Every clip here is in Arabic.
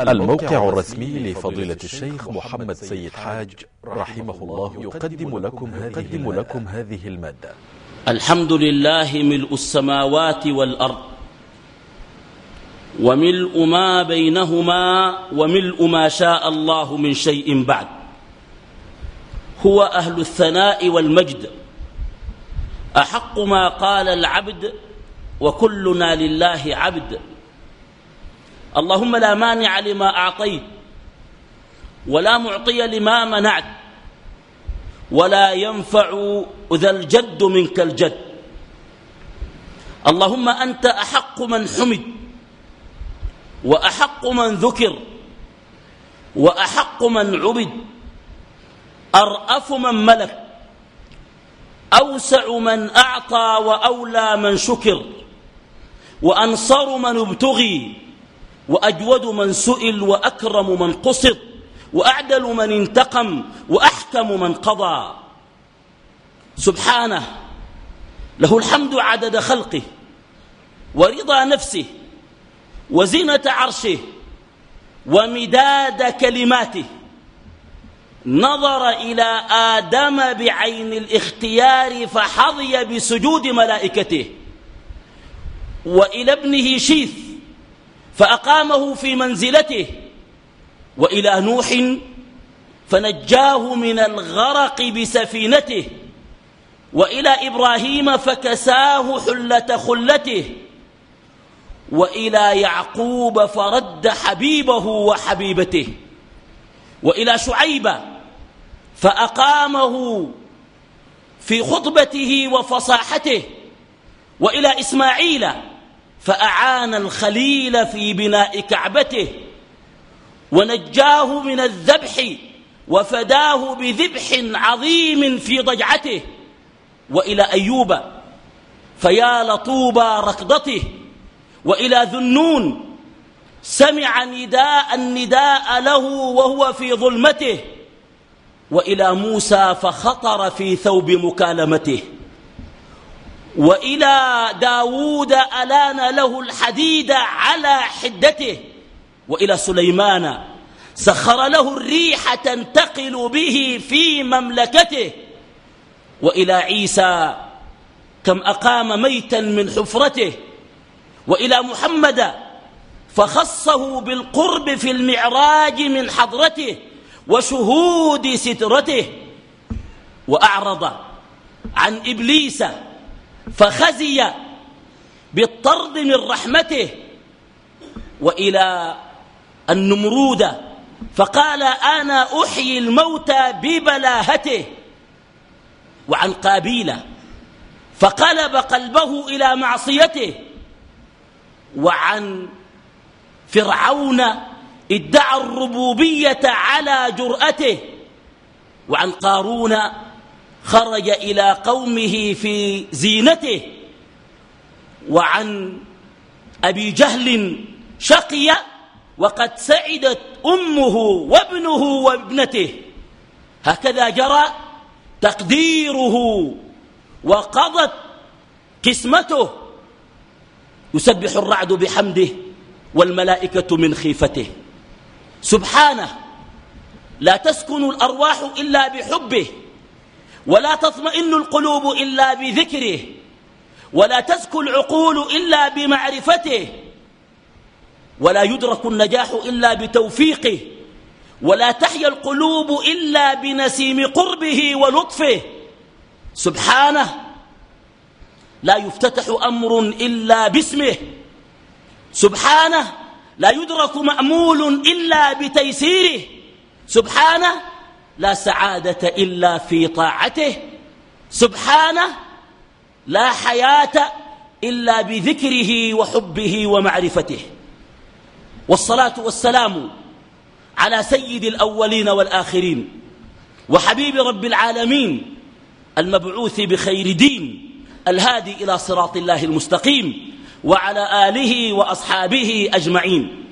الموقع الرسمي لفضيلة الشيخ محمد سيد حاج رحمه الله يقدم لكم هذه, لكم هذه ا ل الحمد لله ملء السماوات والأرض وملء ما بينهما وملء ما شاء الله من شيء بعد. هو أهل الثناء والمجد أحق ما قال العبد وكلنا لله عبد. اللهم لا مانع لما أعطيت ولا معطي لما منعت ولا ينفع ذا الجد منك الجد. اللهم أنت أحق من حمد وأحق من ذكر وأحق من عبد. أرأف من ملك أوسع من أعطى وأولى من شكر وأنصر من ابتغي. وأجود من سئل وأكرم من قصد وأعدل من انتقم وأحكم من قضى. سبحانه له الحمد عدد خلقه ورضا نفسه وزنة عرشه ومداد كلماته. نظر إلى آدم بعين الاختيار فحظي بسجود ملائكته. وإلى ابنه شيث فأقامه في منزلته وإلى نوح فنجاه من الغرق بسفينته وإلى إبراهيم فكساه حلة خلته وإلى يعقوب فرد حبيبه وحبيبته وإلى شعيب فأقامه في خطبته وفصاحته وإلى إسماعيل فأعان الخليل في بناء كعبته ونجاه من الذبح وفداه بذبح عظيم في ضجعته وإلى أيوب فيا لطوبى ركضته وإلى ذنون سمع نداء النداء له وهو في ظلمته وإلى موسى فخطر في ثوب مكالمته. وإلى داود ألان له الحديد على حدته وإلى سليمان سخر له الريح تنتقل به في مملكته وإلى عيسى كم أقام ميتا من حفرته وإلى محمد فخصه بالقرب في المعراج من حضرته وشهود سترته وأعرض عن إبليس فخزي بالطرد من رحمته وإلى النمرود فقال أنا أحيي الموتى ببلاهته وعن قابيل فقلب قلبه إلى معصيته وعن فرعون ادعى الربوبية على جرأته وعن قارون خرج إلى قومه في زينته وعن أبي جهل شقي وقد سعدت أمه وابنه وابنته. هكذا جرى تقديره وقضت قسمته. يسبح الرعد بحمده والملائكة من خيفته. سبحانه لا تسكن الأرواح إلا بحبه. ولا تطمئن القلوب إلا بذكره ولا تزكو العقول إلا بمعرفته ولا يدرك النجاح إلا بتوفيقه ولا تحيا القلوب إلا بنسيم قربه ولطفه. سبحانه لا يفتتح أمر إلا باسمه. سبحانه لا يدرك مأمول إلا بتيسيره. سبحانه لا سعادة إلا في طاعته. سبحانه لا حياة إلا بذكره وحبه ومعرفته. والصلاة والسلام على سيد الأولين والآخرين وحبيب رب العالمين المبعوث بخير دين الهادي إلى صراط الله المستقيم وعلى آله وأصحابه أجمعين.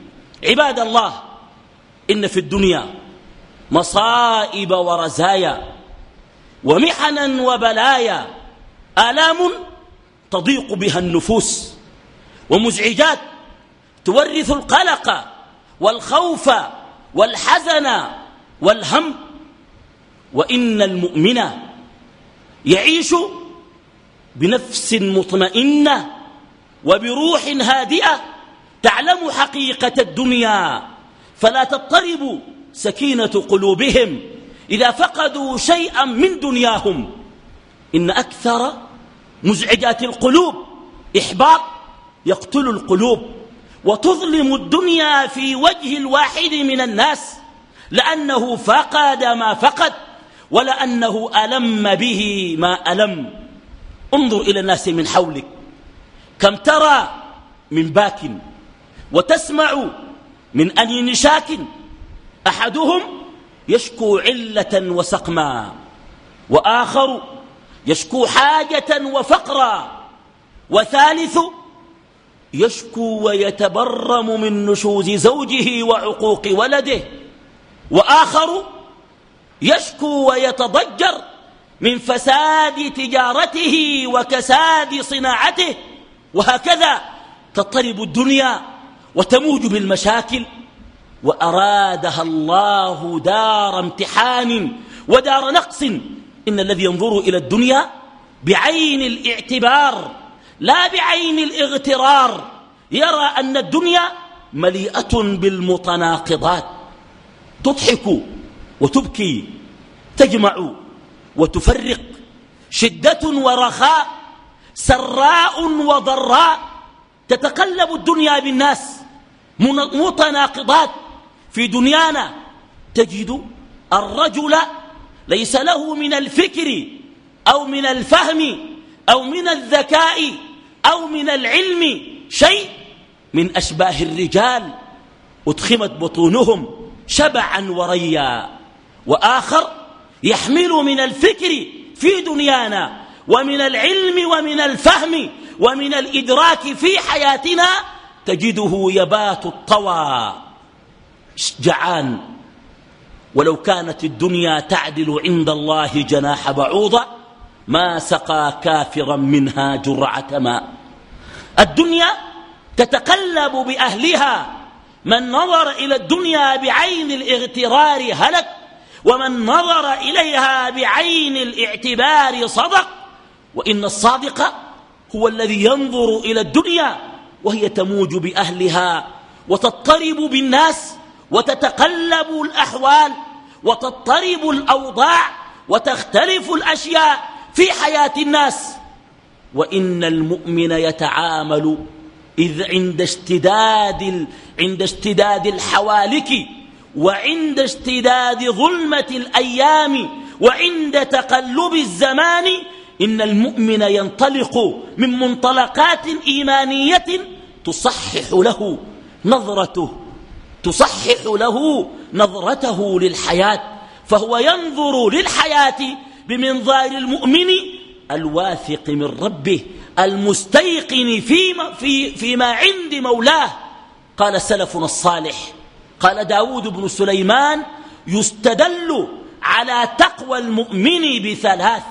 عباد الله إن في الدنيا مصائب ورزايا ومحنا وبلايا آلام تضيق بها النفوس ومزعجات تورث القلق والخوف والحزن والهم وإن المؤمن يعيش بنفس مطمئنة وبروح هادئة تعلم حقيقة الدنيا فلا تضطرب سكينة قلوبهم. إذا فقدوا شيئا من دنياهم إن أكثر مزعجات القلوب إحباط يقتل القلوب وتظلم الدنيا في وجه الواحد من الناس لأنه فقد ما فقد ولأنه ألم به ما ألم. انظر إلى الناس من حولك كم ترى من باك وتسمع من أنين شاك أحدهم يشكو علة وسقما وآخر يشكو حاجة وفقرا وثالث يشكو ويتبرم من نشوز زوجه وعقوق ولده وآخر يشكو ويتضجر من فساد تجارته وكساد صناعته وهكذا تضطرب الدنيا وتموج بالمشاكل وأرادها الله دار امتحان ودار نقص. إن الذي ينظر إلى الدنيا بعين الاعتبار لا بعين الاغترار. يرى أن الدنيا مليئة بالمتناقضات. تضحك وتبكي تجمع وتفرق. شدة ورخاء سراء وضراء. تتقلب الدنيا بالناس متناقضات. في دنيانا تجد الرجل ليس له من الفكر أو من الفهم أو من الذكاء أو من العلم شيء من أشباه الرجال أدخمت بطونهم شبعا وريا وآخر يحمل من الفكر في دنيانا ومن العلم ومن الفهم ومن الإدراك في حياتنا تجده يبات الطوى. جعان. ولو كانت الدنيا تعدل عند الله جناح بعوضة ما سقى كافرا منها جرعة ماء. الدنيا تتقلب بأهلها. من نظر إلى الدنيا بعين الاغترار هلك ومن نظر إليها بعين الاعتبار صدق. وإن الصادق هو الذي ينظر إلى الدنيا وهي تموج بأهلها وتضطرب بالناس. وتتقلب الأحوال وتضطرب الأوضاع وتختلف الأشياء في حياة الناس. وإن المؤمن يتعامل إذ عند اشتداد عند اشتداد الحوالك وعند اشتداد ظلمة الأيام وعند تقلب الزمان إن المؤمن ينطلق من منطلقات إيمانية تصحح له نظرته. تصحح له نظرته للحياة فهو ينظر للحياة بمنظار المؤمن الواثق من ربه المستيقن فيما, في فيما عند مولاه. قال سلفنا الصالح قال داود بن سليمان يستدل على تقوى المؤمن بثلاث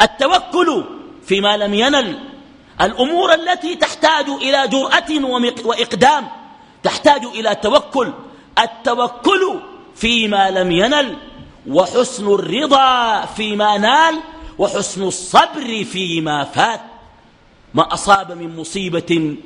التوكل فيما لم ينل الأمور التي تحتاج إلى جرأة وإقدام. تحتاج إلى توكل. التوكل فيما لم ينل وحسن الرضا فيما نال وحسن الصبر فيما فات. ما أصاب من مصيبة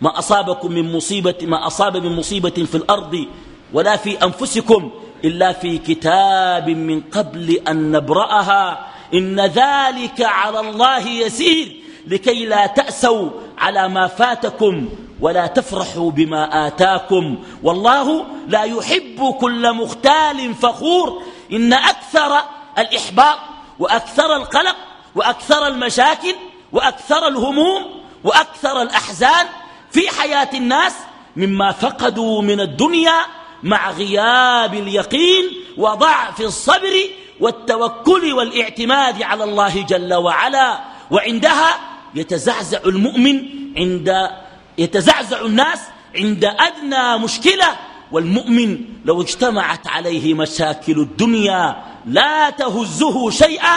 ما أصابكم من مصيبة ما أصاب من مصيبة في الأرض ولا في أنفسكم إلا في كتاب من قبل أن نبرأها. إن ذلك على الله يسير لكي لا تأسوا على ما فاتكم ولا تفرحوا بما آتاكم. والله لا يحب كل مختال فخور. إن أكثر الإحباط وأكثر القلق وأكثر المشاكل وأكثر الهموم وأكثر الأحزان في حياة الناس مما فقدوا من الدنيا مع غياب اليقين وضعف الصبر والتوكل والاعتماد على الله جل وعلا. وعندها يتزعزع المؤمن عند يتزعزع الناس عند أدنى مشكلة والمؤمن لو اجتمعت عليه مشاكل الدنيا لا تهزه شيئا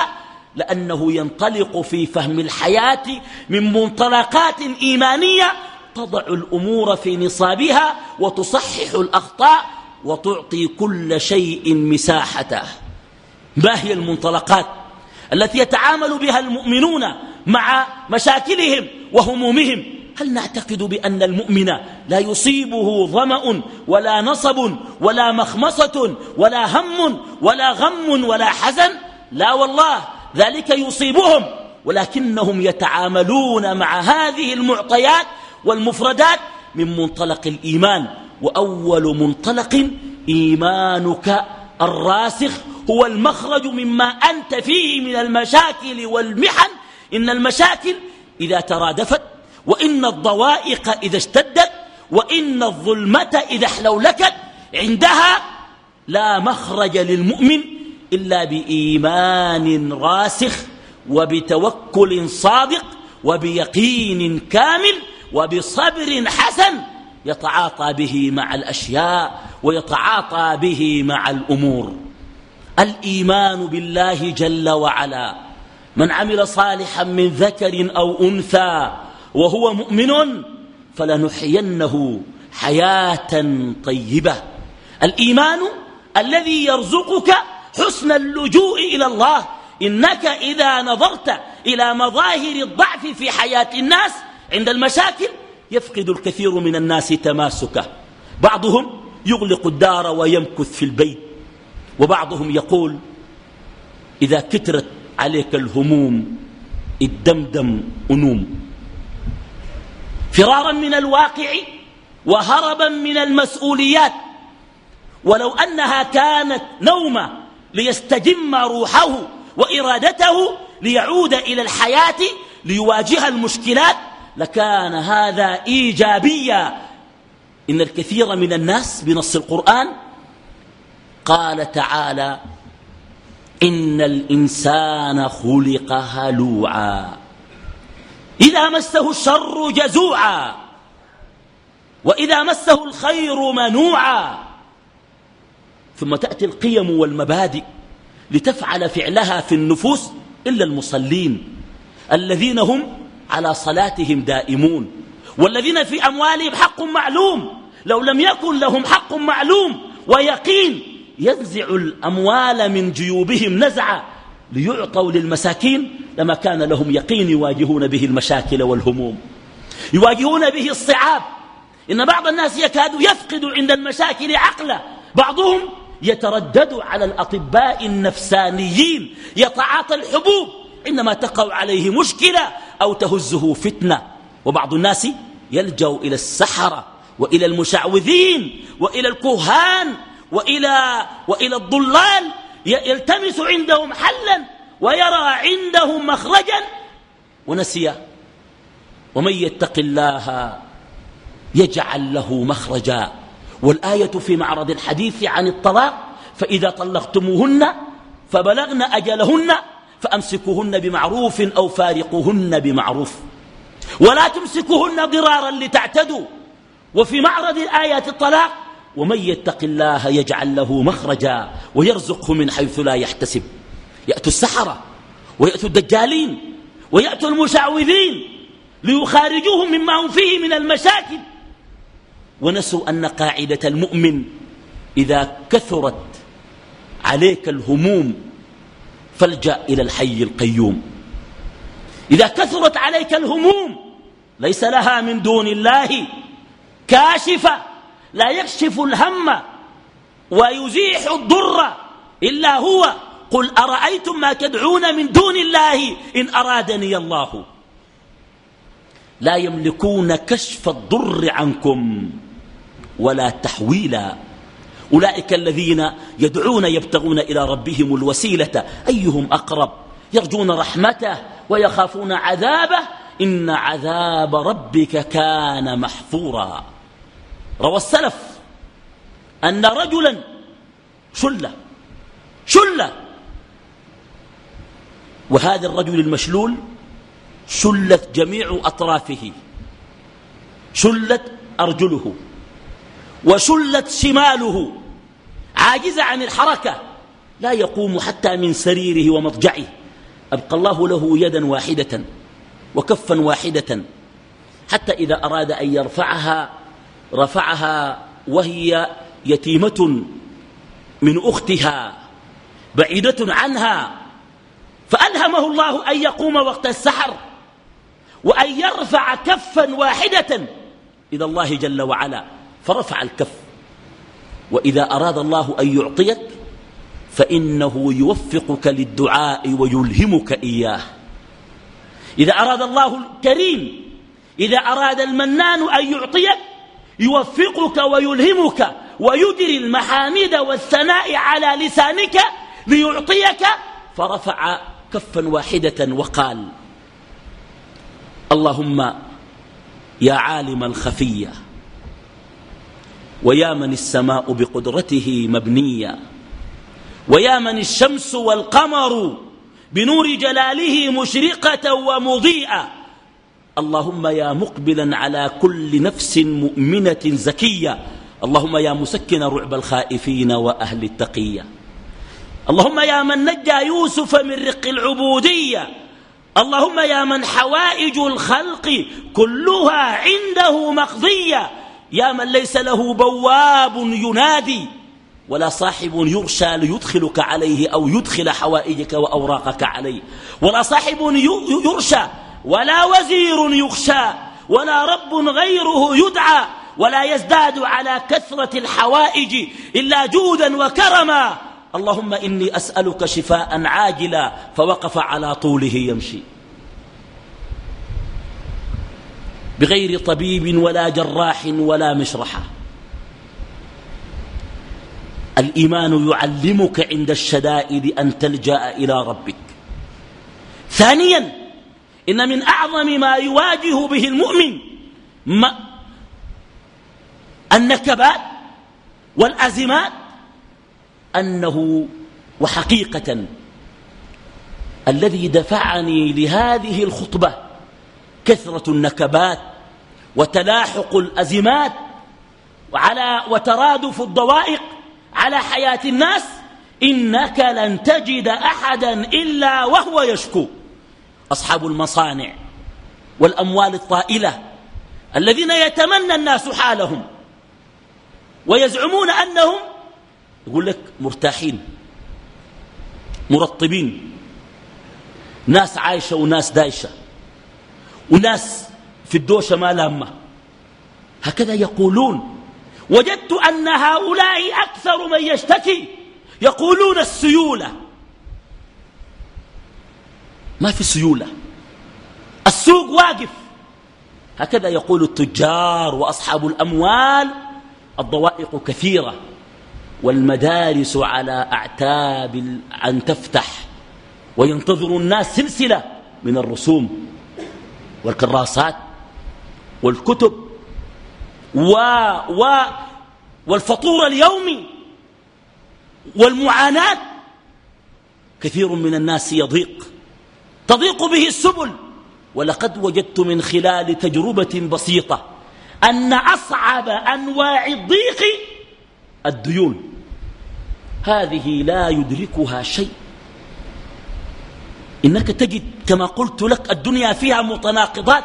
لأنه ينطلق في فهم الحياة من منطلقات إيمانية تضع الأمور في نصابها وتصحح الأخطاء وتعطي كل شيء مساحته. ما هي المنطلقات التي يتعامل بها المؤمنون مع مشاكلهم وهمومهم؟ هل نعتقد بأن المؤمن لا يصيبه ظمأ ولا نصب ولا مخمصة ولا هم ولا غم ولا حزن؟ لا والله ذلك يصيبهم ولكنهم يتعاملون مع هذه المعطيات والمفردات من منطلق الإيمان. وأول منطلق إيمانك الراسخ هو المخرج مما أنت فيه من المشاكل والمحن. إن المشاكل إذا ترادفت وإن الضوائق إذا اشتدت وإن الظلمة إذا حلولكت عندها لا مخرج للمؤمن إلا بإيمان راسخ وبتوكل صادق وبيقين كامل وبصبر حسن يتعاطى به مع الأشياء ويتعاطى به مع الأمور. الإيمان بالله جل وعلا. من عمل صالحا من ذكر أو أنثى وهو مؤمن فلنحيينه حياة طيبة. الإيمان الذي يرزقك حسن اللجوء إلى الله. إنك إذا نظرت إلى مظاهر الضعف في حياة الناس عند المشاكل يفقد الكثير من الناس تماسكه. بعضهم يغلق الدار ويمكث في البيت وبعضهم يقول إذا كترت عليك الهموم الدمدم أنوم. فرارا من الواقع وهربا من المسؤوليات. ولو أنها كانت نومة ليستجم روحه وإرادته ليعود إلى الحياة ليواجه المشكلات لكان هذا إيجابيا. إن الكثير من الناس بنص القرآن قال تعالى إن الإنسان خلق هلوعا. إذا مسه الشر جزوعا وإذا مسه الخير منوعا. ثم تأتي القيم والمبادئ لتفعل فعلها في النفوس إلا المصلين الذين هم على صلاتهم دائمون والذين في أموالهم حق معلوم. لو لم يكن لهم حق معلوم ويقين ينزع الأموال من جيوبهم نزعا. ليعطوا للمساكين لما كان لهم يقين يواجهون به المشاكل والهموم. يواجهون به الصعاب. إن بعض الناس يكاد يفقد عند المشاكل عقله. بعضهم يتردد على الأطباء النفسانيين. يتعاطى الحبوب. عندما تقع عليه مشكلة أو تهزه فتنة. وبعض الناس يلجأ إلى السحرة وإلى المشعوذين وإلى الكهان وإلى, وإلى الضلال. يلتمس عندهم حلا ويرى عندهم مخرجا ونسي. ومن يتق الله يجعل له مخرجا. والآية في معرض الحديث عن الطلاق فإذا طلقتموهن فبلغن أجلهن فأمسكوهن بمعروف أو فارقوهن بمعروف. ولا تمسكوهن ضرارا لتعتدوا. وفي معرض الآيات الطلاق ومن يتق الله يجعل له مخرجا ويرزقه من حيث لا يحتسب. يأتوا السحرة ويأتوا الدجالين ويأتوا المشعوذين ليخارجوهم مما هم فيه من المشاكل. ونسوا أن قاعدة المؤمن إذا كثرت عليك الهموم فالجأ إلى الحي القيوم. إذا كثرت عليك الهموم ليس لها من دون الله كاشفة. لا يكشف الهم ويزيح الضر إلا هو. قل أرأيتم ما تدعون من دون الله إن أرادني الله. لا يملكون كشف الضر عنكم ولا تحويلا. أولئك الذين يدعون يبتغون إلى ربهم الوسيلة. أيهم أقرب؟ يرجون رحمته ويخافون عذابه. إن عذاب ربك كان محفورا. روى السلف أن رجلا شلة شلة. وهذا الرجل المشلول شلت جميع أطرافه شلت أرجله وشلت شماله. عاجزة عن الحركة لا يقوم حتى من سريره ومضجعه. أبقى الله له يدا واحدة وكفا واحدة حتى إذا أراد أن يرفعها رفعها وهي يتيمة من أختها بعيدة عنها. فألهمه الله أن يقوم وقت السحر وأن يرفع كفا واحدة. إلى الله جل وعلا. فرفع الكف. وإذا أراد الله أن يعطيك فإنه يوفقك للدعاء ويلهمك إياه. إذا أراد الله الكريم إذا أراد المنان أن يعطيك يوفقك ويلهمك ويدري المحامد والثناء على لسانك ليعطيك فرفع كفا واحدة وقال اللهم يا عالم الخفية ويا من السماء بقدرته مبنية ويا من الشمس والقمر بنور جلاله مشرقة ومضيئة اللهم يا مقبلا على كل نفس مؤمنة زكية. اللهم يا مسكن رعب الخائفين وأهل التقية. اللهم يا من نجى يوسف من رق العبودية. اللهم يا من حوائج الخلق كلها عنده مقضية. يا من ليس له بواب ينادي ولا صاحب يرشى ليدخلك عليه أو يدخل حوائجك وأوراقك عليه. ولا صاحب يرشى ولا وزير يخشى ولا رب غيره يدعى ولا يزداد على كثرة الحوائج إلا جودا وكرما. اللهم إني أسألك شفاء عاجلا فوقف على طوله يمشي. بغير طبيب ولا جراح ولا مشرحة. الإيمان يعلمك عند الشدائد أن تلجأ إلى ربك. ثانيا إن من أعظم ما يواجه به المؤمن ما النكبات والأزمات أنه وحقيقة الذي دفعني لهذه الخطبة كثرة النكبات وتلاحق الأزمات وعلى وترادف الضوائق على حياة الناس إنك لن تجد أحدا إلا وهو يشكو. أصحاب المصانع والأموال الطائلة الذين يتمنى الناس حالهم ويزعمون أنهم يقول لك مرتاحين مرطبين ناس عايشة وناس دايشة وناس في الدوشة ما لامة. هكذا يقولون. وجدت أن هؤلاء أكثر من يشتكي يقولون السيولة. ما في سيولة. السوق واقف. هكذا يقول التجار وأصحاب الأموال الضوائق كثيرة. والمدارس على أعتاب أن تفتح. وينتظر الناس سلسلة من الرسوم والكراسات والكتب. و و والفطور اليومي والمعاناة. كثير من الناس يضيق. تضيق به السبل. ولقد وجدت من خلال تجربة بسيطة أن أصعب أنواع الضيق الديون. هذه لا يدركها شيء. إنك تجد كما قلت لك الدنيا فيها متناقضات.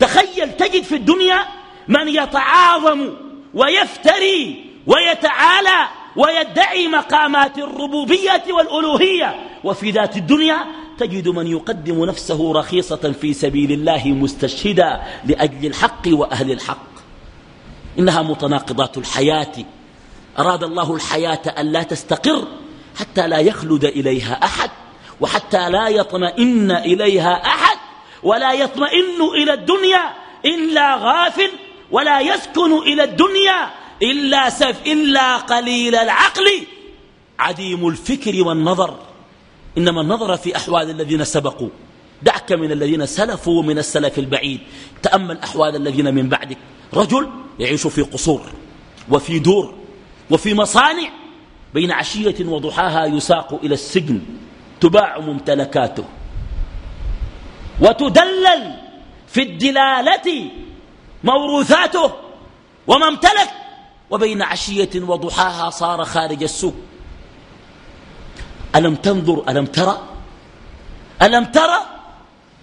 تخيل تجد في الدنيا من يتعاظم ويفتري ويتعالى ويدعي مقامات الربوبية والألوهية. وفي ذات الدنيا تجد من يقدم نفسه رخيصة في سبيل الله مستشهدا لأجل الحق وأهل الحق. إنها متناقضات الحياة. أراد الله الحياة أن لا تستقر حتى لا يخلد إليها أحد وحتى لا يطمئن إليها أحد ولا يطمئن إلى الدنيا إلا غافل ولا يسكن إلى الدنيا إلا سف إلا قليل العقل. عديم الفكر والنظر. إنما النظر في أحوال الذين سبقوا. دعك من الذين سلفوا من السلف البعيد. تأمل أحوال الذين من بعدك. رجل يعيش في قصور وفي دور وفي مصانع بين عشية وضحاها يساق إلى السجن. تباع ممتلكاته. وتدلل في الدلالة موروثاته وما امتلك وبين عشية وضحاها صار خارج السوق. ألم تنظر ألم ترى؟ ألم ترى؟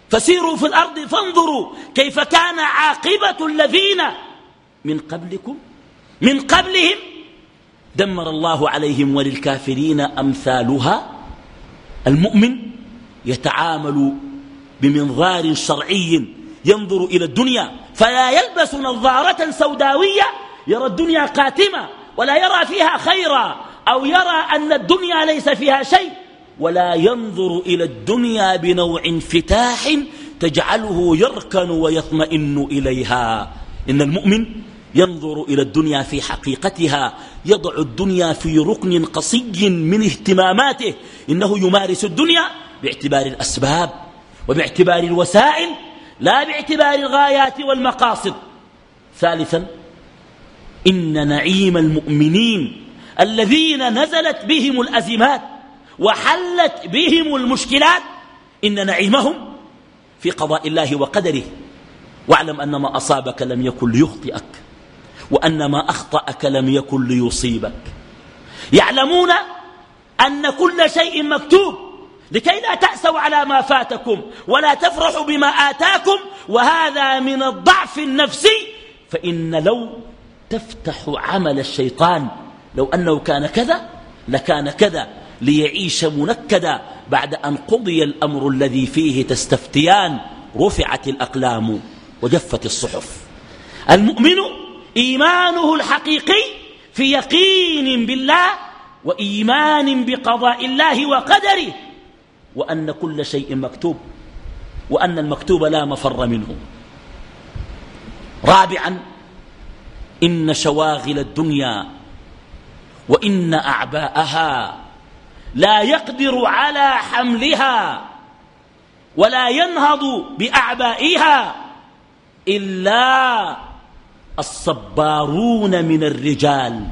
فسيروا في الأرض فانظروا كيف كان عاقبة الذين من قبلكم من قبلهم. دمر الله عليهم وللكافرين أمثالها. المؤمن يتعامل بمنظار شرعي ينظر إلى الدنيا فلا يلبس نظارة سوداوية يرى الدنيا قاتمة ولا يرى فيها خيرا. أو يرى أن الدنيا ليس فيها شيء ولا ينظر إلى الدنيا بنوع انفتاح تجعله يركن ويطمئن إليها. إن المؤمن ينظر إلى الدنيا في حقيقتها يضع الدنيا في ركن قصي من اهتماماته. إنه يمارس الدنيا باعتبار الأسباب وباعتبار الوسائل لا باعتبار الغايات والمقاصد. ثالثا إن نعيم المؤمنين الذين نزلت بهم الأزمات وحلت بهم المشكلات إن نعيمهم في قضاء الله وقدره. واعلم أن ما أصابك لم يكن ليخطئك وأن ما أخطأك لم يكن ليصيبك. يعلمون أن كل شيء مكتوب لكي لا تأسوا على ما فاتكم ولا تفرحوا بما آتاكم وهذا من الضعف النفسي. فإن لو تفتح عمل الشيطان لو أنه كان كذا لكان كذا ليعيش منكدا بعد أن قضي الأمر الذي فيه تستفتيان رفعت الأقلام وجفت الصحف. المؤمن إيمانه الحقيقي في يقين بالله وإيمان بقضاء الله وقدره وأن كل شيء مكتوب وأن المكتوب لا مفر منه. رابعا إن شواغل الدنيا وإن أعباءها لا يقدر على حملها ولا ينهض بأعبائها إلا الصبارون من الرجال.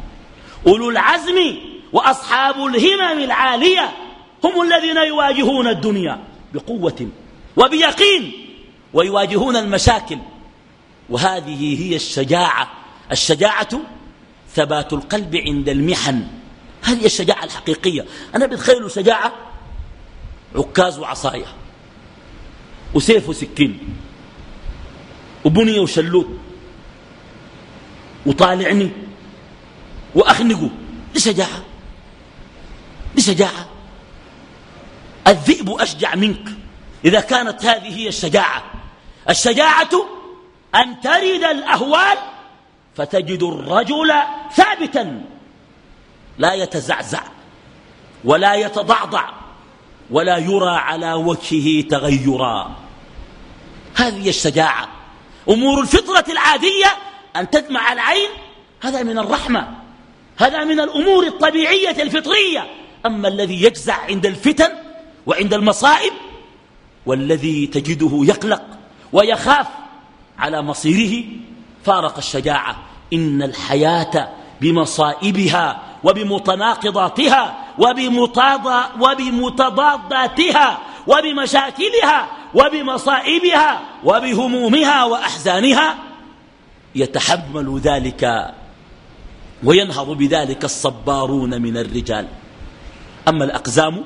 أولو العزم وأصحاب الهمم العالية هم الذين يواجهون الدنيا بقوة وبيقين ويواجهون المشاكل. وهذه هي الشجاعة. الشجاعة ثبات القلب عند المحن. هذه الشجاعة الحقيقية. أنا بتخيل شجاعة. عكاز وعصاية. وسيف وسكين. وبنية وشلوت. وطالعني. وأخنقه. دي شجاعة. دي شجاعة. الذئب أشجع منك. إذا كانت هذه هي الشجاعة. الشجاعة أن ترد الأهوال فتجد الرجل ثابتا. لا يتزعزع ولا يتضعضع ولا يرى على وجهه تغيرا. هذه الشجاعة. أمور الفطرة العادية أن تدمع العين هذا من الرحمة هذا من الأمور الطبيعية الفطرية. أما الذي يجزع عند الفتن وعند المصائب والذي تجده يقلق ويخاف على مصيره فارق الشجاعة. إن الحياة بمصائبها وبمتناقضاتها وبمتضاداتها وبمشاكلها وبمصائبها وبهمومها وأحزانها يتحمل ذلك وينهض بذلك الصبارون من الرجال. أما الأقزام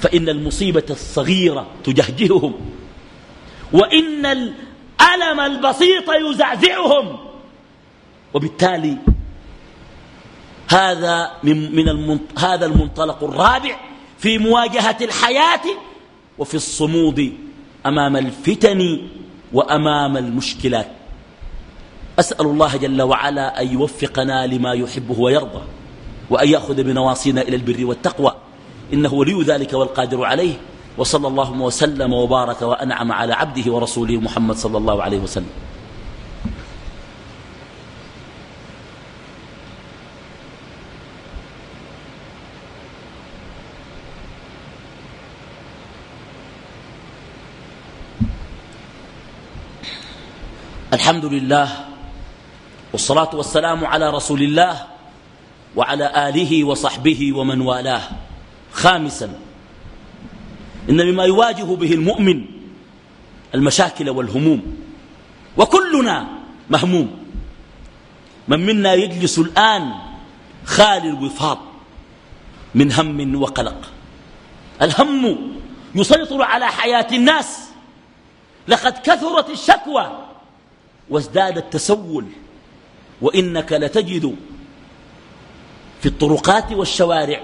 فإن المصيبة الصغيرة تجهجههم وإن الألم البسيط يزعزعهم. وبالتالي هذا من, من هذا المنطلق الرابع في مواجهة الحياة وفي الصمود أمام الفتن وأمام المشكلات. أسأل الله جل وعلا أن يوفقنا لما يحبه ويرضى وأن يأخذ بنواصينا إلى البر والتقوى. إنه ولي ذلك والقادر عليه. وصلى الله وسلم وبارك وأنعم على عبده ورسوله محمد صلى الله عليه وسلم. الحمد لله والصلاة والسلام على رسول الله وعلى آله وصحبه ومن والاه. خامسا إن مما يواجه به المؤمن المشاكل والهموم وكلنا مهموم. من منا يجلس الآن خالي الوفاض من هم وقلق. الهم يسيطر على حياة الناس. لقد كثرت الشكوى وازداد التسول وإنك لتجد في الطرقات والشوارع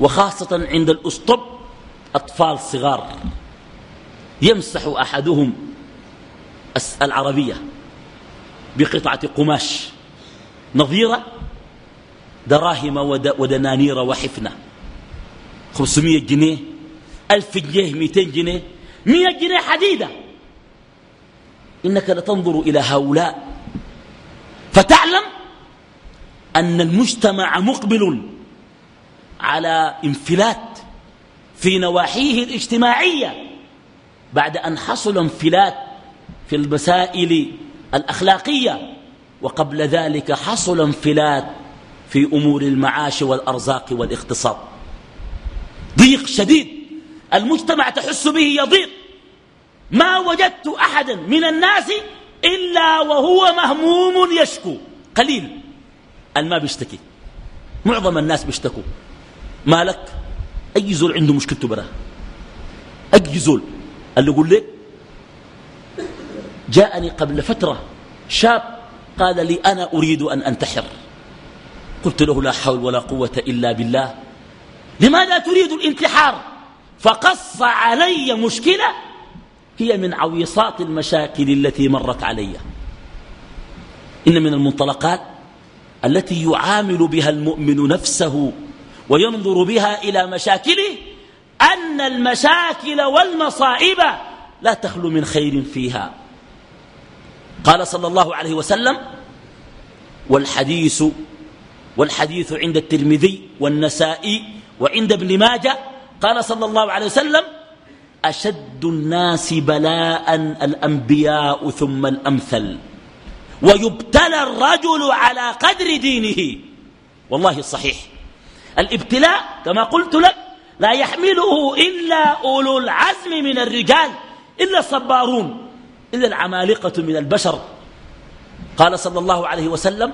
وخاصة عند الأسطب أطفال صغار يمسح أحدهم العربية بقطعة قماش نظيرة دراهم ودنانير وحفنة. خمسمية جنيه ألف جنيه مئتين جنيه مئة جنيه حديدة. إنك لتنظر إلى هؤلاء. فتعلم أن المجتمع مقبل على انفلات في نواحيه الاجتماعية بعد أن حصل انفلات في المسائل الأخلاقية وقبل ذلك حصل انفلات في أمور المعاش والأرزاق والاقتصاد. ضيق شديد. المجتمع تحس به يضيق. ما وجدت أحدا من الناس إلا وهو مهموم يشكو. قليل. الما بيشتكي. معظم الناس بيشتكوا. مالك؟ أي زول عنده مشكلته برا؟ أي زول؟ اللي يقول لي جاءني قبل فترة شاب قال لي أنا أريد أن أنتحر. قلت له لا حول ولا قوة إلا بالله. لماذا تريد الانتحار؟ فقص علي مشكلة هي من عويصات المشاكل التي مرت علي. إن من المنطلقات التي يعامل بها المؤمن نفسه وينظر بها إلى مشاكله أن المشاكل والمصائب لا تخلو من خير فيها. قال صلى الله عليه وسلم والحديث والحديث عند الترمذي والنسائي وعند ابن ماجه. قال صلى الله عليه وسلم أشد الناس بلاء الأنبياء ثم الأمثل. ويبتلى الرجل على قدر دينه. والله الصحيح الابتلاء كما قلت لك لا يحمله إلا أولو العزم من الرجال إلا الصبارون إلا العمالقة من البشر. قال صلى الله عليه وسلم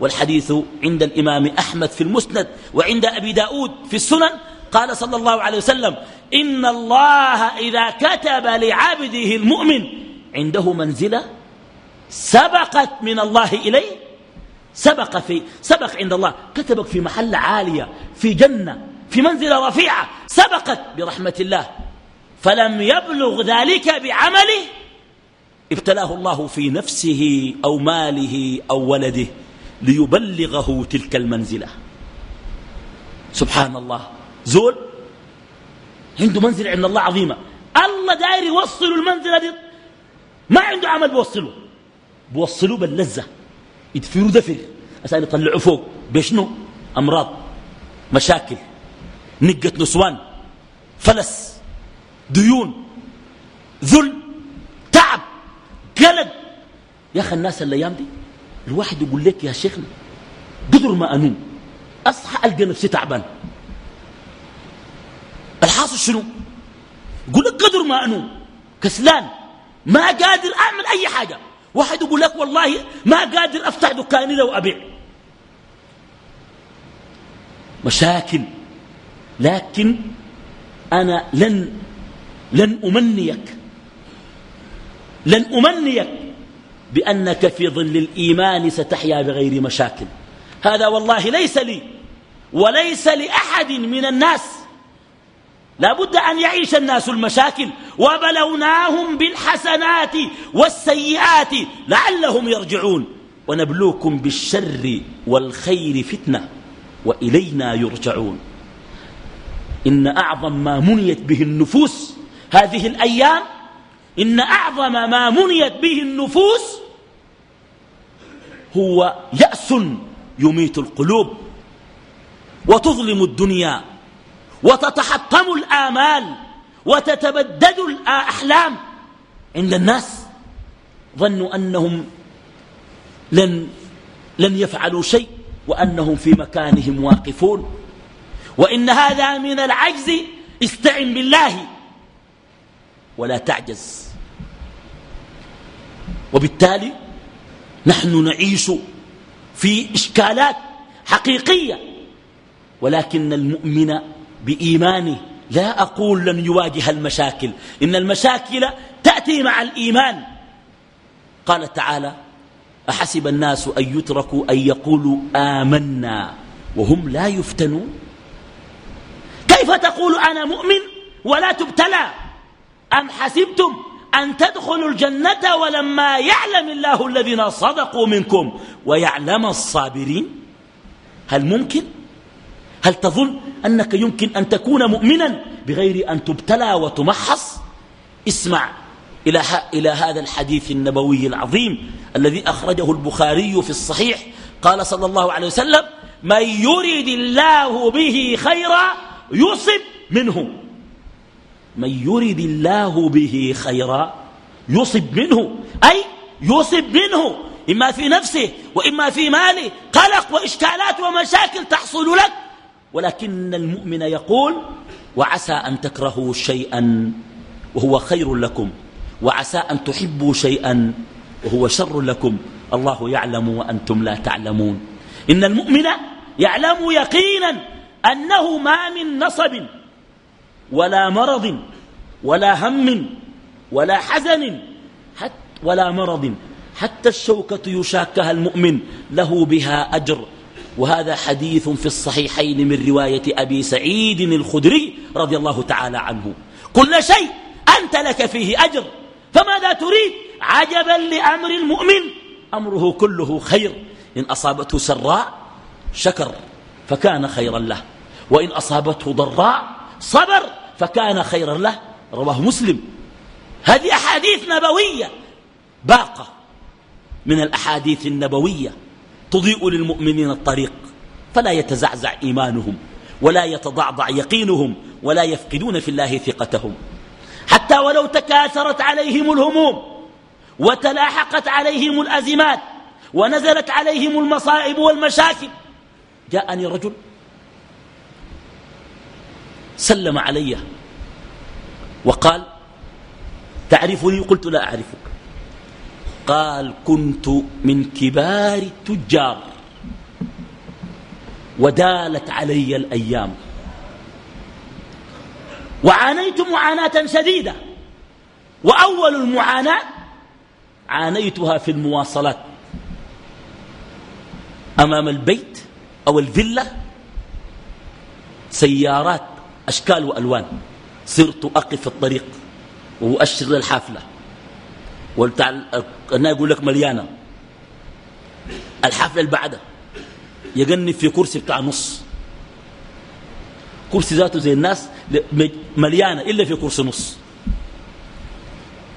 والحديث عند الإمام أحمد في المسند وعند أبي داود في السنن. قال صلى الله عليه وسلم إن الله إذا كتب لعبده المؤمن عنده منزلة سبقت من الله إليه؟ سبق في سبق عند الله. كتبك في محل عالية في جنة في منزلة رفيعة سبقت برحمة الله. فلم يبلغ ذلك بعمله ابتلاه الله في نفسه أو ماله أو ولده ليبلغه تلك المنزلة. سبحان الله. زول عنده منزلة عند الله عظيمة. الله داير يوصل المنزلة دي. ما عنده عمل بيوصله بيوصلوه باللذة. يدفروا دفر عشان يطلعوا فوق. بشنو؟ أمراض. مشاكل. نقة نسوان. فلس. ديون. ذل. تعب. قلق. يا أخي الناس الأيام دي الواحد يقول لك يا شيخنا قدر ما أنوم. أصحى ألقى نفسي تعبان. الحاصل شنو؟ يقول لك قدر ما أنوم كسلان ما قادر أعمل أي حاجة. واحد يقول لك والله ما قادر أفتح دكاني لو أبيع. مشاكل. لكن أنا لن لن أمنيك. لن أمنيك بأنك في ظل الإيمان ستحيا بغير مشاكل. هذا والله ليس لي وليس لأحد من الناس لا بد أن يعيش الناس المشاكل وبلوناهم بالحسنات والسيئات لعلهم يرجعون. ونبلوكم بالشر والخير فتنة وإلينا يرجعون. إن أعظم ما منيت به النفوس هذه الأيام إن أعظم ما منيت به النفوس هو يأس يميت القلوب وتظلم الدنيا. وتتحطم الآمال وتتبدد الأحلام. عند الناس ظنوا أنهم لن, لن يفعلوا شيء وأنهم في مكانهم واقفون. وإن هذا من العجز استعن بالله ولا تعجز. وبالتالي نحن نعيش في إشكالات حقيقية ولكن المؤمن بإيمانه لا أقول لن يواجه المشاكل. إن المشاكل تأتي مع الإيمان. قال تعالى أحسب الناس أن يتركوا أن يقولوا آمنا وهم لا يفتنون؟ كيف تقول أنا مؤمن ولا تبتلى؟ أم حسبتم أن تدخلوا الجنة ولما يعلم الله الذين صدقوا منكم ويعلم الصابرين؟ هل ممكن؟ هل تظن أنك يمكن أن تكون مؤمنا بغير أن تبتلى وتمحص. اسمع إلى, إلى هذا الحديث النبوي العظيم الذي أخرجه البخاري في الصحيح. قال صلى الله عليه وسلم من يريد الله به خيرا يصب منه. من يريد الله به خيرا يصب منه أي يصب منه إما في نفسه وإما في ماله. قلق وإشكالات ومشاكل تحصل لك ولكن المؤمن يقول وعسى أن تكرهوا شيئا وهو خير لكم وعسى أن تحبوا شيئا وهو شر لكم الله يعلم وأنتم لا تعلمون. إن المؤمن يعلم يقينا أنه ما من نصب ولا مرض ولا هم ولا حزن حتى ولا مرض حتى الشوكة يشاكها المؤمن له بها أجر. وهذا حديث في الصحيحين من رواية أبي سعيد الخدري رضي الله تعالى عنه. كل شيء أنت لك فيه أجر. فماذا تريد؟ عجبا لأمر المؤمن. أمره كله خير. إن أصابته سراء شكر فكان خيرا له. وإن أصابته ضراء صبر فكان خيرا له. رواه مسلم. هذه أحاديث نبوية باقة من الأحاديث النبوية. تضيء للمؤمنين الطريق فلا يتزعزع إيمانهم ولا يتضعضع يقينهم ولا يفقدون في الله ثقتهم. حتى ولو تكاثرت عليهم الهموم وتلاحقت عليهم الأزمات ونزلت عليهم المصائب والمشاكل جاءني رجل سلم علي وقال تعرفني؟ قلت لا أعرفك. قال كنت من كبار التجار ودالت علي الأيام وعانيت معاناة شديدة وأول المعاناة عانيتها في المواصلات أمام البيت أو الفيلا سيارات أشكال وألوان صرت أقف الطريق وأشر للحافلة الناس يقول لك مليانة. الحفلة اللي بعدها يجنب في كرسي بتاع نص. كرسي ذاته زي الناس مليانة إلا في كرسي نص.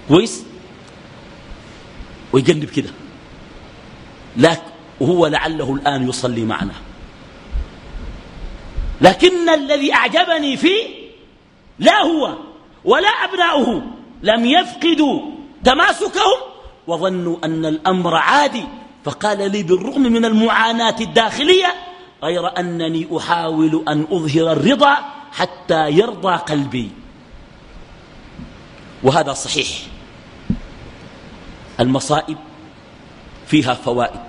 كويس؟ ويجنب كده لكن وهو لعله الآن يصلي معنا. لكن الذي أعجبني فيه لا هو ولا أبناؤه لم يفقدوا تماسكهم وظنوا أن الأمر عادي فقال لي بالرغم من المعاناة الداخلية غير أنني أحاول أن أظهر الرضا حتى يرضى قلبي. وهذا صحيح. المصائب فيها فوائد.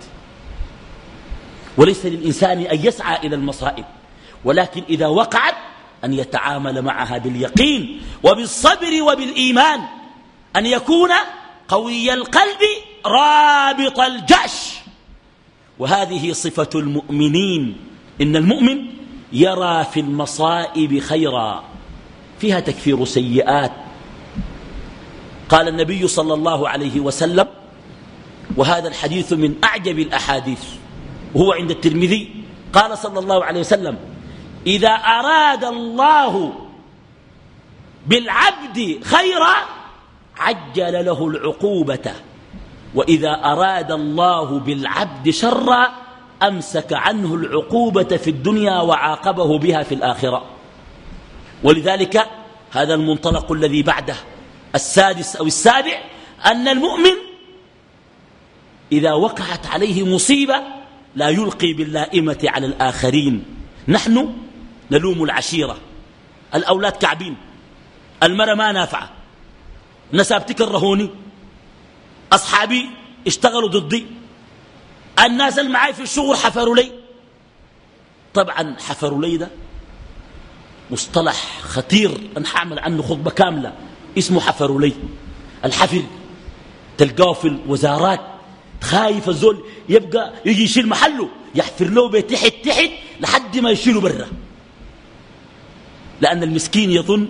وليس للإنسان أن يسعى إلى المصائب ولكن إذا وقعت أن يتعامل معها باليقين وبالصبر وبالإيمان. أن يكون قوي القلب رابط الجأش. وهذه صفة المؤمنين. إن المؤمن يرى في المصائب خيرا فيها تكفير سيئات. قال النبي صلى الله عليه وسلم وهذا الحديث من أعجب الأحاديث. وهو عند الترمذي. قال صلى الله عليه وسلم إذا أراد الله بالعبد خيرا عجل له العقوبة. وإذا أراد الله بالعبد شرا أمسك عنه العقوبة في الدنيا وعاقبه بها في الآخرة. ولذلك هذا المنطلق الذي بعده السادس أو السابع أن المؤمن إذا وقعت عليه مصيبة لا يلقي باللائمة على الآخرين. نحن نلوم العشيرة الأولاد كعبين المرة ما نافعة. نسابتك كرهوني أصحابي اشتغلوا ضدي. الناس اللي معي في الشغل حفروا لي. طبعا حفروا لي ده مصطلح خطير. أنا حعمل عنه خطبة كاملة. اسمه حفر لي. الحفر تلقاه في الوزارات. خايف الزول يبقى يجي يشيل محله. يحفر له بيت تحت تحت لحد ما يشيله برا. لأن المسكين يظن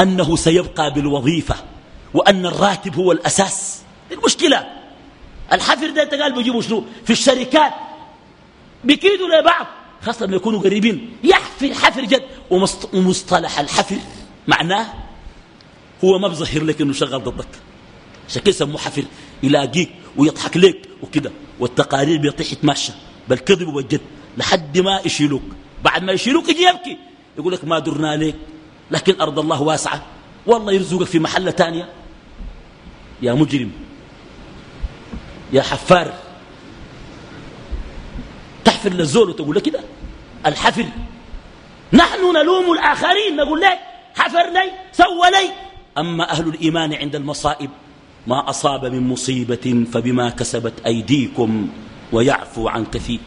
أنه سيبقى بالوظيفة. وأن الراتب هو الأساس. المشكلة الحفر ده قال بيجيبوا شنو؟ في الشركات. بكيدوا لبعض. خاصة لما يكونوا قريبين. يحفر حفر جد. ومصطلح الحفر معناه هو ما بظهر لك إنه شغال ضدك. عشان كده يسموه حفر. يلاقيك ويضحك لك وكده. والتقارير بيطيح يتماشى بالكذب والجد لحد ما يشيلوك. بعد ما يشيلوك يجي يبكي. يقول لك ما درنا لك لكن أرض الله واسعة. والله يرزقك في محلة تانية. يا مجرم. يا حفار. تحفر للزول وتقول له كده؟ الحفر. نحن نلوم الآخرين. نقول لك حفر لي سوى لي. أما أهل الإيمان عند المصائب ما أصاب من مصيبة فبما كسبت أيديكم ويعفو عن كثير.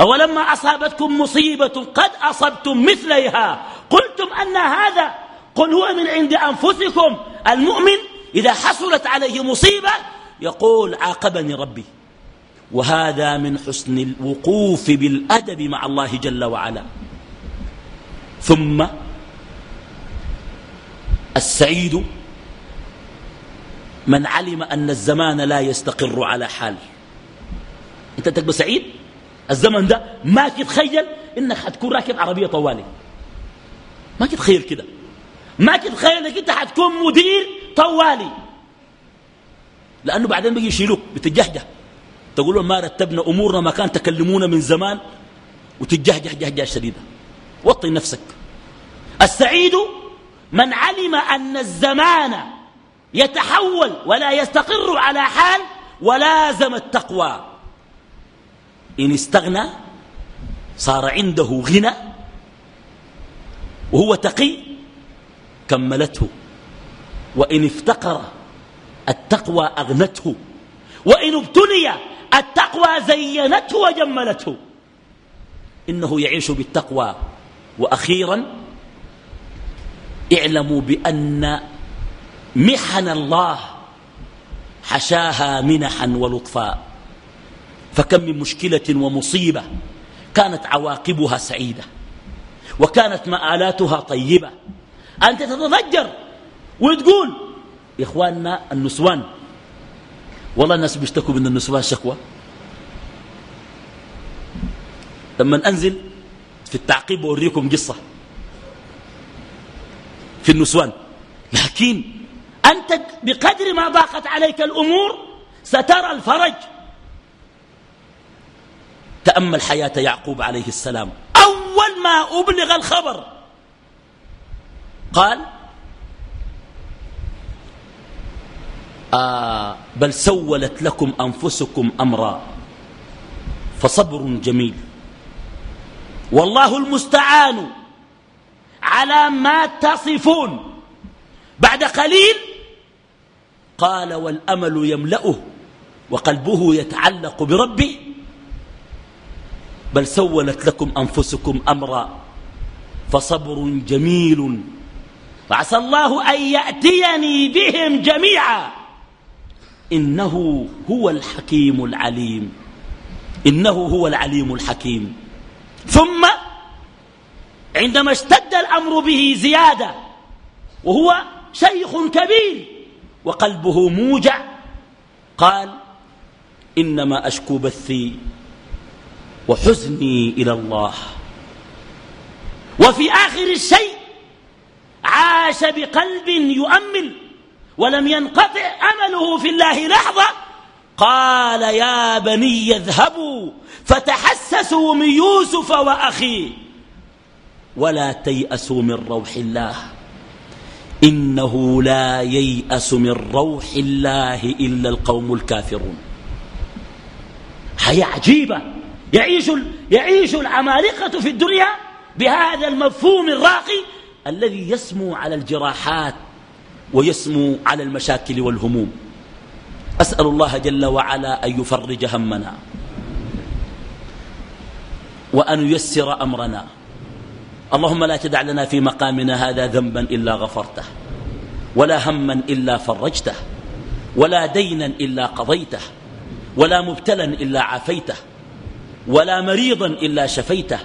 أولما أصابتكم مصيبة قد أصبتم مثليها. قلتم أن هذا قل هو من عند أنفسكم المؤمن إذا حصلت عليه مصيبة يقول عاقبني ربي. وهذا من حسن الوقوف بالأدب مع الله جل وعلا. ثم السعيد من علم أن الزمان لا يستقر على حال. أنت تبقى سعيد؟ الزمن ده ما تتخيل إنك حتكون راكب عربية طوالي. ما تتخيل كده. ما تتخيل إنك أنت حتكون مدير طوالي. لأنه بعدين بيجي يشيلوك بتجهجه تقول لهم ما رتبنا أمورنا ما كان تكلمونا من زمان. وتجهجه جهجه شديدة. وطي نفسك. السعيد من علم أن الزمان يتحول ولا يستقر على حال ولازم التقوى. إن استغنى صار عنده غنى. وهو تقي كملته. وإن افتقر التقوى أغنته. وإن ابتلي التقوى زينته وجملته. إنه يعيش بالتقوى. وأخيرا اعلموا بأن محن الله حشاها منحا ولطفا. فكم من مشكلة ومصيبة كانت عواقبها سعيدة وكانت مآلاتها طيبة. أنت تتضجر وتقول يا إخواننا النسوان والله الناس بيشتكوا من النسوان شكوى. لما أنزل في التعقيب أوريكم قصة في النسوان. لكن أنت بقدر ما ضاقت عليك الأمور سترى الفرج. تأمل حياة يعقوب عليه السلام. أول ما أبلغ الخبر قال آه بل سولت لكم أنفسكم أمرا فصبر جميل. والله المستعان على ما تصفون. بعد قليل قال والأمل يملأه وقلبه يتعلق بربه. بل سولت لكم أنفسكم أمرا فصبر جميل. فعسى الله أن يأتيني بهم جميعا. إنه هو الحكيم العليم. إنه هو العليم الحكيم. ثم عندما اشتد الأمر به زيادة وهو شيخ كبير وقلبه موجع قال إنما أشكو بثي وحزني إلى الله. وفي آخر الشيء عاش بقلب يؤمل ولم ينقطع أمله في الله لحظة قال يا بني اذهبوا فتحسسوا من يوسف وأخيه ولا تيأسوا من روح الله إنه لا ييأس من روح الله إلا القوم الكافرون. حياة عجيبة يعيش, يعيش العمالقة في الدنيا بهذا المفهوم الراقي الذي يسمو على الجراحات ويسمو على المشاكل والهموم. أسأل الله جل وعلا أن يفرج همنا وأن ييسر أمرنا. اللهم لا تدع لنا في مقامنا هذا ذنبا إلا غفرته ولا هما إلا فرجته ولا دينا إلا قضيته ولا مبتلا إلا عافيته ولا مريضا إلا شفيته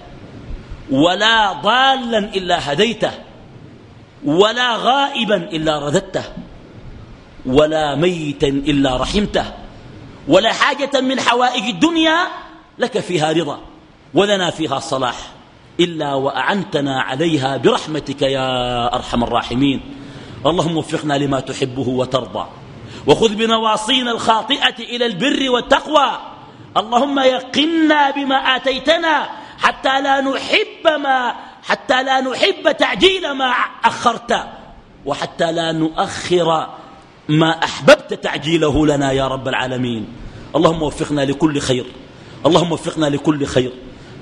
ولا ضالا إلا هديته. ولا غائبا إلا رددته ولا ميتا إلا رحمته ولا حاجة من حوائج الدنيا لك فيها رضا ولنا فيها صلاح إلا وأعنتنا عليها برحمتك يا أرحم الراحمين. اللهم وفقنا لما تحبه وترضى وخذ بنواصينا الخاطئة إلى البر والتقوى. اللهم يقنا بما آتيتنا حتى لا نحب ما حتى لا نحب تعجيل ما أخرت وحتى لا نؤخر ما أحببت تعجيله لنا يا رب العالمين. اللهم وفقنا لكل خير اللهم وفقنا لكل خير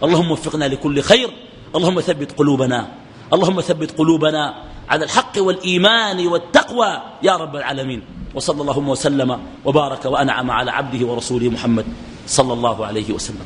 اللهم وفقنا لكل خير اللهم ثبت قلوبنا اللهم ثبت قلوبنا على الحق والإيمان والتقوى يا رب العالمين. وصلى اللهم وسلم وبارك وأنعم على عبده ورسوله محمد صلى الله عليه وسلم.